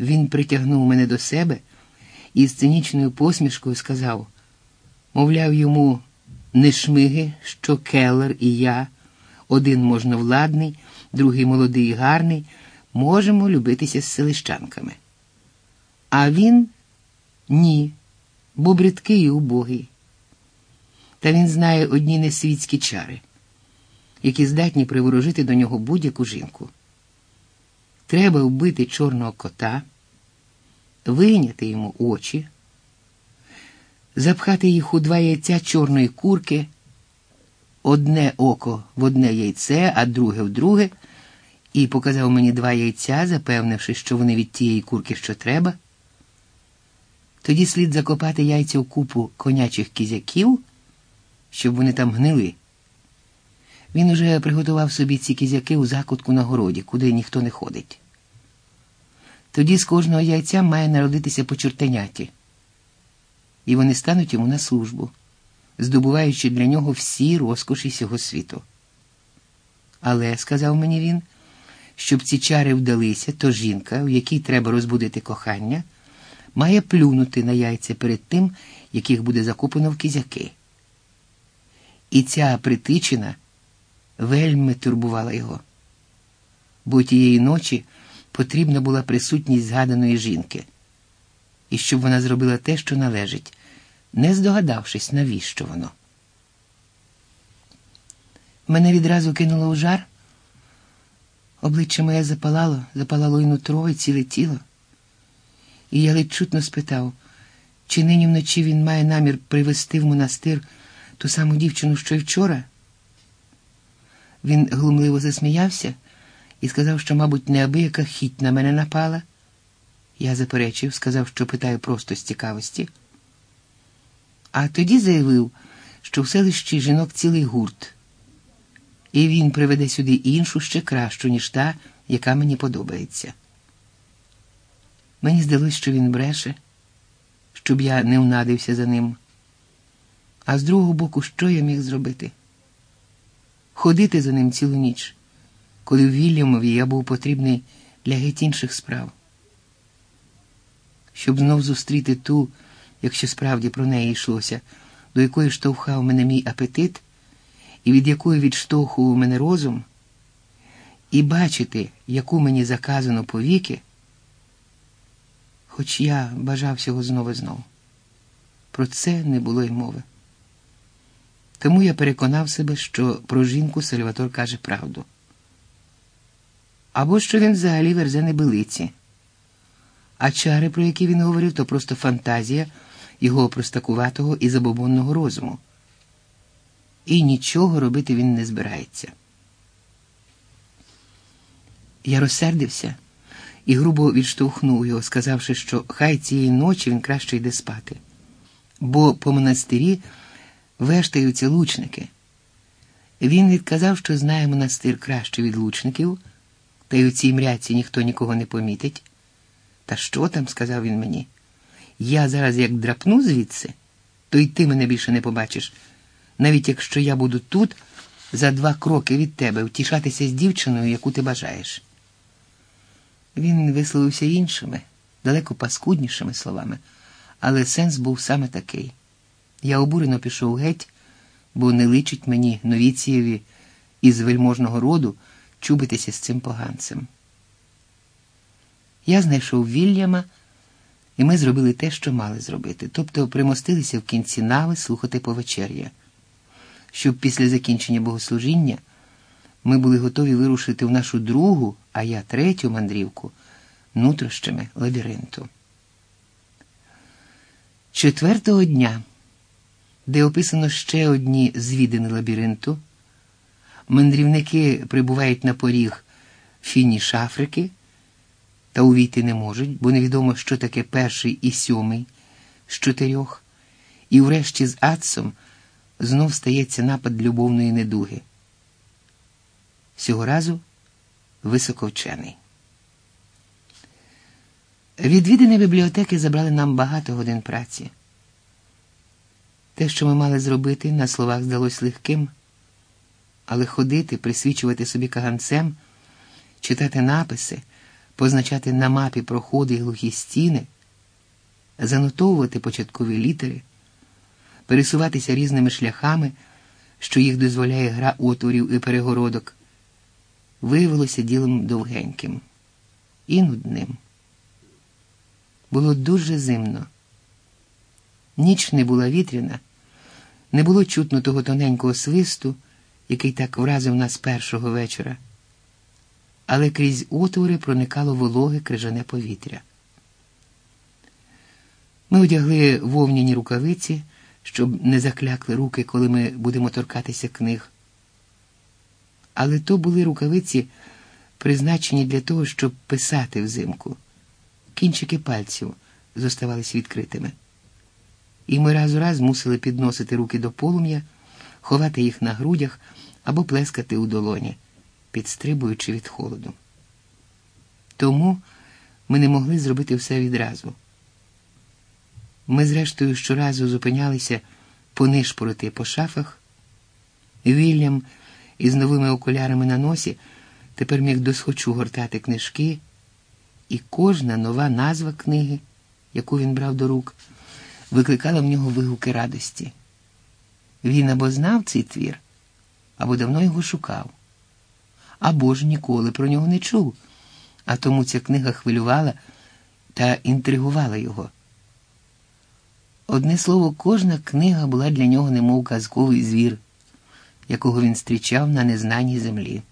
Він притягнув мене до себе і з цинічною посмішкою сказав, мовляв, йому не шмиги, що Келлер і я, один можновладний, другий молодий і гарний, можемо любитися з селищанками. А він ні, бо бридкий і убогий. Та він знає одні несвітські чари, які здатні приворожити до нього будь-яку жінку. Треба вбити чорного кота, вийняти йому очі, запхати їх у два яйця чорної курки, одне око в одне яйце, а друге в друге, і показав мені два яйця, запевнивши, що вони від тієї курки, що треба. Тоді слід закопати яйця в купу конячих кізяків, щоб вони там гнили. Він уже приготував собі ці кізяки у закутку на городі, куди ніхто не ходить. Тоді з кожного яйця має народитися по чортеняті, і вони стануть йому на службу, здобуваючи для нього всі розкоші сього світу. Але, сказав мені він, щоб ці чари вдалися, то жінка, в якій треба розбудити кохання, має плюнути на яйця перед тим, яких буде закопано в кізяки. І ця притичина вельми турбувала його, бо тієї ночі потрібна була присутність згаданої жінки, і щоб вона зробила те, що належить, не здогадавшись, навіщо воно. Мене відразу кинуло у жар. Обличчя моє запалало, запалало і нутро, і ціле тіло. І я ледь чутно спитав, чи нині вночі він має намір привезти в монастир ту саму дівчину, що й вчора. Він глумливо засміявся і сказав, що, мабуть, неабияка хіть на мене напала. Я заперечив, сказав, що питаю просто з цікавості. А тоді заявив, що в селищі жінок цілий гурт, і він приведе сюди іншу ще кращу, ніж та, яка мені подобається. Мені здалось, що він бреше, щоб я не внадився за ним. А з другого боку, що я міг зробити? Ходити за ним цілу ніч, коли Вільямові я був потрібний для геть інших справ. Щоб знов зустріти ту, якщо справді про неї йшлося, до якої штовхав мене мій апетит, і від якої відштовхував мене розум, і бачити, яку мені заказано повіки, хоч я бажав всього знову і знову. Про це не було й мови. Тому я переконав себе, що про жінку Сальватор каже правду. Або що він взагалі верзе небилиці. А чари, про які він говорив, то просто фантазія його простакуватого і забобонного розуму. І нічого робити він не збирається. Я розсердився і грубо відштовхнув його, сказавши, що хай цієї ночі він краще йде спати, бо по монастирі вештаються лучники. Він відказав, що знає монастир краще від лучників, та й у цій мряці ніхто нікого не помітить. Та що там, сказав він мені, я зараз як драпну звідси, то й ти мене більше не побачиш, навіть якщо я буду тут за два кроки від тебе втішатися з дівчиною, яку ти бажаєш. Він висловився іншими, далеко паскуднішими словами, але сенс був саме такий. Я обурено пішов геть, бо не личить мені новіцієві із вельможного роду чубитися з цим поганцем. Я знайшов Вільяма, і ми зробили те, що мали зробити, тобто примостилися в кінці нави слухати повечеря, щоб після закінчення богослужіння ми були готові вирушити в нашу другу, а я третю мандрівку нутрощами лабіринту. Четвертого дня, де описано ще одні звідини лабіринту, мандрівники прибувають на поріг фініш Африки та увійти не можуть, бо невідомо, що таке перший і сьомий з чотирьох, і врешті з Ацом знов стається напад любовної недуги. Цього разу високовчений. Відвідини бібліотеки забрали нам багато годин праці. Те, що ми мали зробити, на словах здалось легким, але ходити, присвічувати собі каганцем, читати написи, позначати на мапі проходи і глухі стіни, занотовувати початкові літери, пересуватися різними шляхами, що їх дозволяє гра отворів і перегородок, виявилося ділом довгеньким і нудним. Було дуже зимно. Ніч не була вітряна, не було чутно того тоненького свисту, який так вразив нас першого вечора, але крізь отвори проникало вологе крижане повітря. Ми одягли вовняні рукавиці, щоб не заклякли руки, коли ми будемо торкатися книг. Але то були рукавиці, призначені для того, щоб писати взимку. Кінчики пальців зоставались відкритими. І ми раз у раз мусили підносити руки до полум'я, ховати їх на грудях або плескати у долоні, підстрибуючи від холоду. Тому ми не могли зробити все відразу. Ми, зрештою, щоразу зупинялися понишпорити по шафах. Вільям із новими окулярами на носі тепер міг досхочу гортати книжки, і кожна нова назва книги, яку він брав до рук, викликала в нього вигуки радості. Він або знав цей твір, або давно його шукав, або ж ніколи про нього не чув, а тому ця книга хвилювала та інтригувала його. Одне слово, кожна книга була для нього немов казковий звір якого він зустрічав на незнаній землі.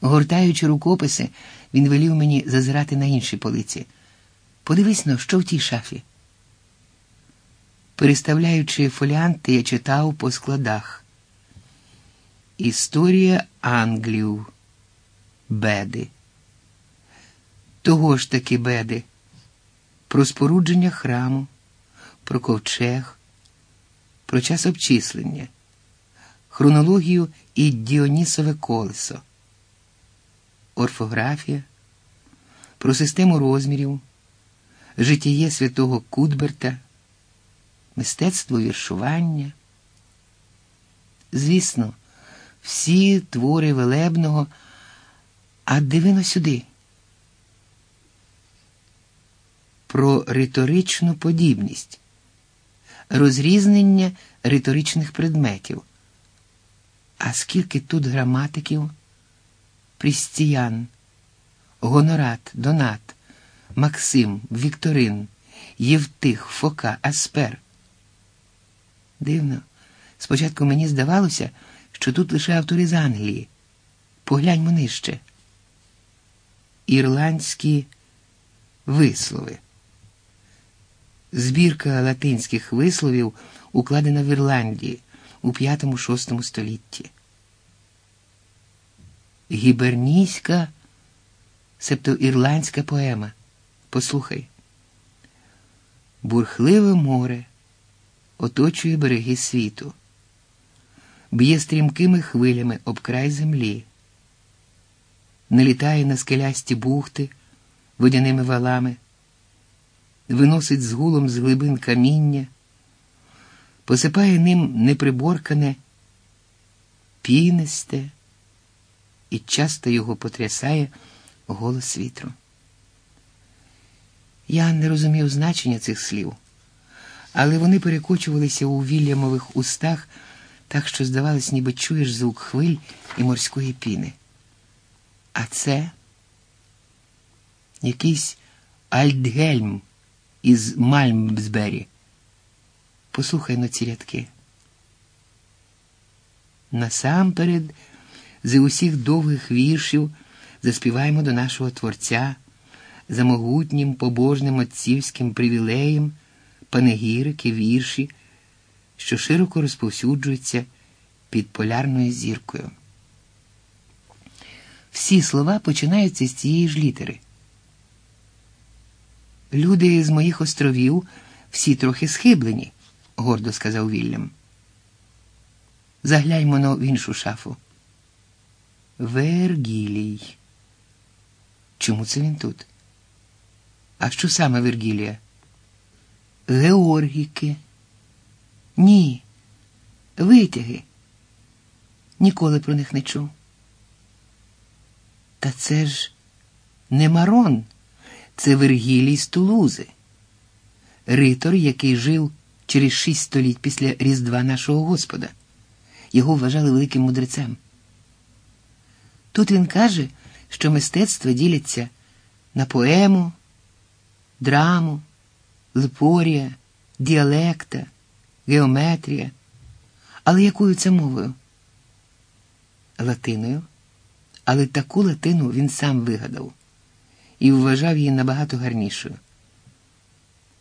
Гортаючи рукописи, він велів мені зазирати на інші полиці. Подивись но, що в тій шафі. Переставляючи фоліанти, я читав по складах. Історія Англію. Беди. Того ж таки беди, про спорудження храму, про ковчег, про час обчислення, хронологію і Діонісове колесо, орфографія, про систему розмірів, житіє святого Кудберта, мистецтво віршування. Звісно, всі твори велебного, а дивино сюди. Про риторичну подібність, розрізнення риторичних предметів. А скільки тут граматиків, Прістіян, Гонорат, Донат, Максим, Вікторин, Євтих, Фока, Аспер. Дивно, спочатку мені здавалося, що тут лише автори з Англії. Погляньмо нижче. Ірландські вислови. Збірка латинських висловів укладена в Ірландії у 5-6 столітті. Гібернійська, себто ірландська поема. Послухай. Бурхливе море оточує береги світу, б'є стрімкими хвилями об край землі, налітає на скелясті бухти водяними валами, виносить з гулом з глибин каміння, посипає ним неприборкане, пінисте, і часто його потрясає голос вітру. Я не розумів значення цих слів, але вони перекочувалися у Вільямових устах, так що, здавалось, ніби чуєш звук хвиль і морської піни. А це якийсь Альтгельм із Мальмсбері. Послухай на ці рядки. Насамперед, з усіх довгих віршів заспіваємо до нашого Творця за могутнім побожним отцівським привілеєм панегірики, вірші, що широко розповсюджуються під полярною зіркою. Всі слова починаються з цієї ж літери. Люди з моїх островів всі трохи схиблені, гордо сказав Вільям. Загляньмо в іншу шафу. Вергілій. Чому це він тут? А що саме Вергілія? Георгіки. Ні. Витяги. Ніколи про них не чув. Та це ж не Марон, це Вергілій з Тулузи, ритор, який жив через шість століть після Різдва нашого Господа. Його вважали великим мудрецем. Тут він каже, що мистецтво діляться на поему, драму, липорія, діалекта, геометрія. Але якою це мовою? Латиною. Але таку латину він сам вигадав і вважав її набагато гарнішою.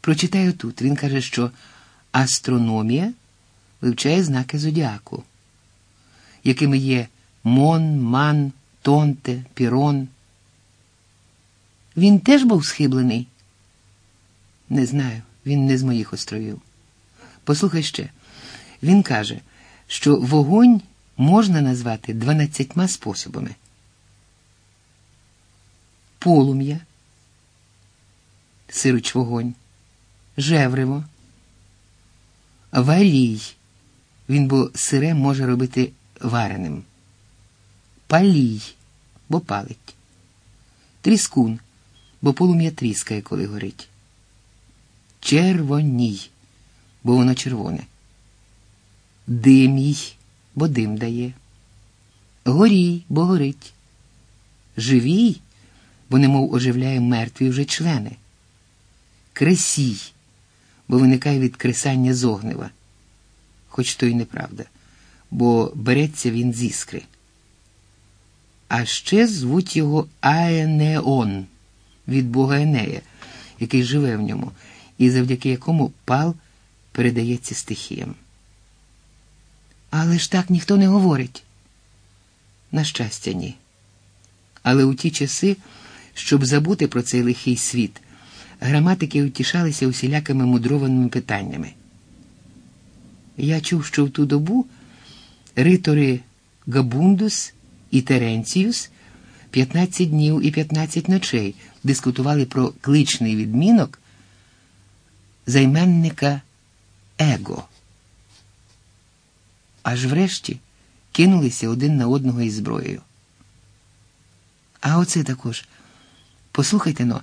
Прочитаю тут. Він каже, що астрономія вивчає знаки зодіаку, якими є Мон, Ман, Тонте, Пірон. Він теж був схиблений? Не знаю, він не з моїх островів. Послухай ще, він каже, що вогонь можна назвати дванадцятьма способами. Полум'я, сирич вогонь, жевриво, варій. Він бо сире може робити вареним, палій, бо палить, тріскун, бо полум'я тріскає, коли горить червоній, бо воно червоне. Димій, бо дим дає. Горій, бо горить. Живій, бо немов оживляє мертві вже члени. Кресій, бо виникає від кресання з огнива. Хоч то й неправда, бо береться він з іскри. А ще звуть його Аенеон від бога Енея, який живе в ньому, і завдяки якому пал передається стихіям. Але ж так ніхто не говорить. На щастя, ні. Але у ті часи, щоб забути про цей лихий світ, граматики утішалися усілякими мудрованими питаннями. Я чув, що в ту добу ритори Габундус і Теренціюс 15 днів і 15 ночей дискутували про кличний відмінок займенника Его. Аж врешті кинулися один на одного із зброєю. А оце також. Послухайте но,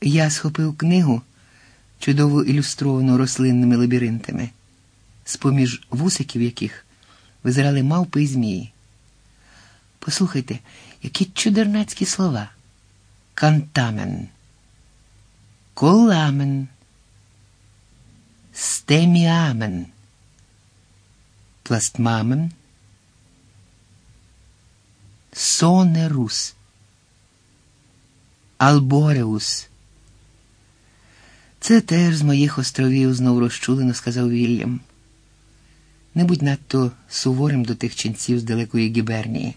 я схопив книгу, чудово ілюстровану рослинними лабіринтами, з поміж вусиків яких визирали мавпи і змії. Послухайте, які чудернацькі слова. Cantamen, collamen, stemiamen, plasmamen, sonerus, alboreus. Це теж з моїх островів знов розчулено, сказав Вільям. Не будь надто суворим до тих ченців з далекої гібернії.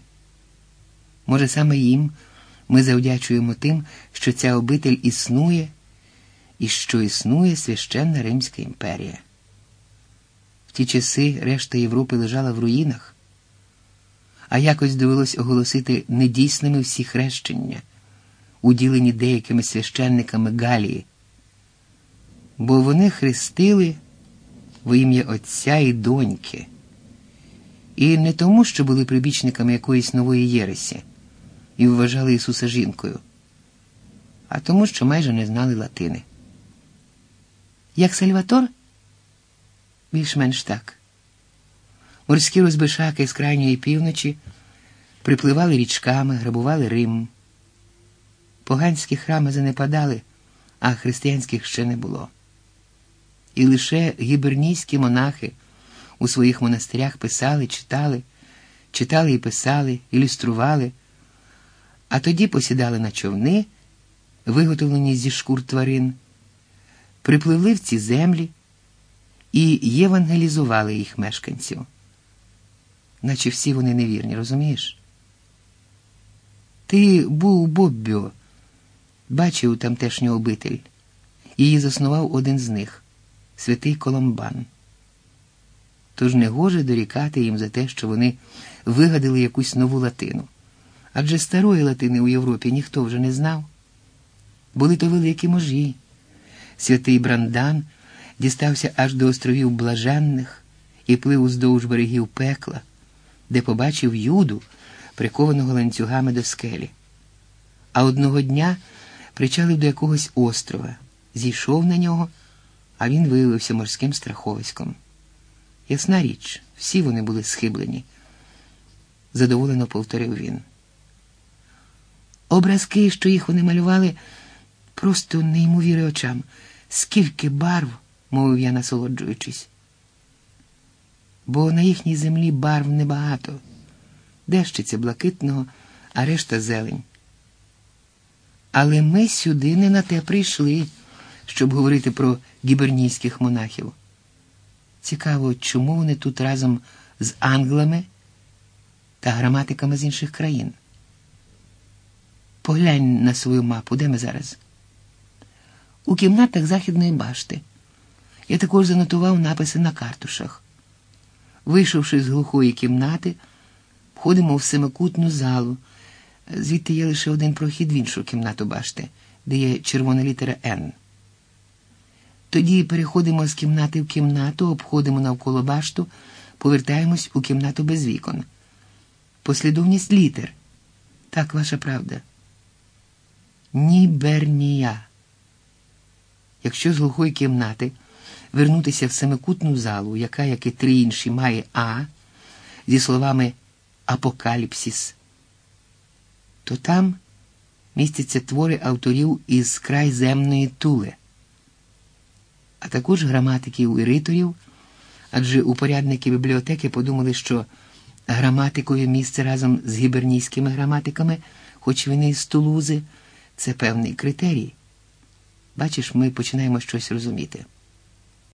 Може, саме їм ми завдячуємо тим, що ця обитель існує і що існує священна Римська імперія. В ті часи решта Європи лежала в руїнах, а якось довелось оголосити недійсними всі хрещення, уділені деякими священниками Галії, бо вони хрестили в ім'я Отця і доньки, і не тому, що були прибічниками якоїсь нової єресі і вважали Ісуса жінкою, а тому, що майже не знали латини. Як Сальватор? Більш-менш так. Морські розбишаки з крайньої півночі припливали річками, грабували Рим. Поганські храми занепадали, а християнських ще не було. І лише гібернійські монахи у своїх монастирях писали, читали, читали і писали, ілюстрували а тоді посідали на човни, виготовлені зі шкур тварин, припливли в ці землі і євангелізували їх мешканців. Наче всі вони невірні, розумієш? Ти був у Боббіо, бачив тамтешню обитель. Її заснував один з них святий Коломбан. Тож не гоже дорікати їм за те, що вони вигадали якусь нову латину адже старої латини у Європі ніхто вже не знав. Були то великі можі. Святий Брандан дістався аж до островів Блаженних і плив уздовж берегів пекла, де побачив юду, прикованого ланцюгами до скелі. А одного дня причалив до якогось острова, зійшов на нього, а він виявився морським страховиськом. Ясна річ, всі вони були схиблені, задоволено повторив він. Образки, що їх вони малювали, просто не йому віри очам. Скільки барв, мовив я, насолоджуючись. Бо на їхній землі барв небагато, дещиця блакитного, а решта зелень. Але ми сюди не на те прийшли, щоб говорити про гібернійських монахів. Цікаво, чому вони тут разом з англами та граматиками з інших країн. Поглянь на свою мапу, де ми зараз? У кімнатах західної башти. Я також занотував написи на картушах. Вийшовши з глухої кімнати, входимо в семикутну залу. Звідти є лише один прохід в іншу кімнату башти, де є червона літера Н. Тоді переходимо з кімнати в кімнату, обходимо навколо башту, повертаємось у кімнату без вікон. Послідовність літер. Так, ваша правда. Нібернія. Якщо з глухої кімнати вернутися в семикутну залу, яка, як і три інші, має А, зі словами Апокаліпсіс, то там містяться твори авторів із крайземної Туле, а також граматиків і риторів, Адже упорядники бібліотеки подумали, що граматикою місце разом з гібернійськими граматиками, хоч він і з Тулузи, це певний критерій. Бачиш, ми починаємо щось розуміти.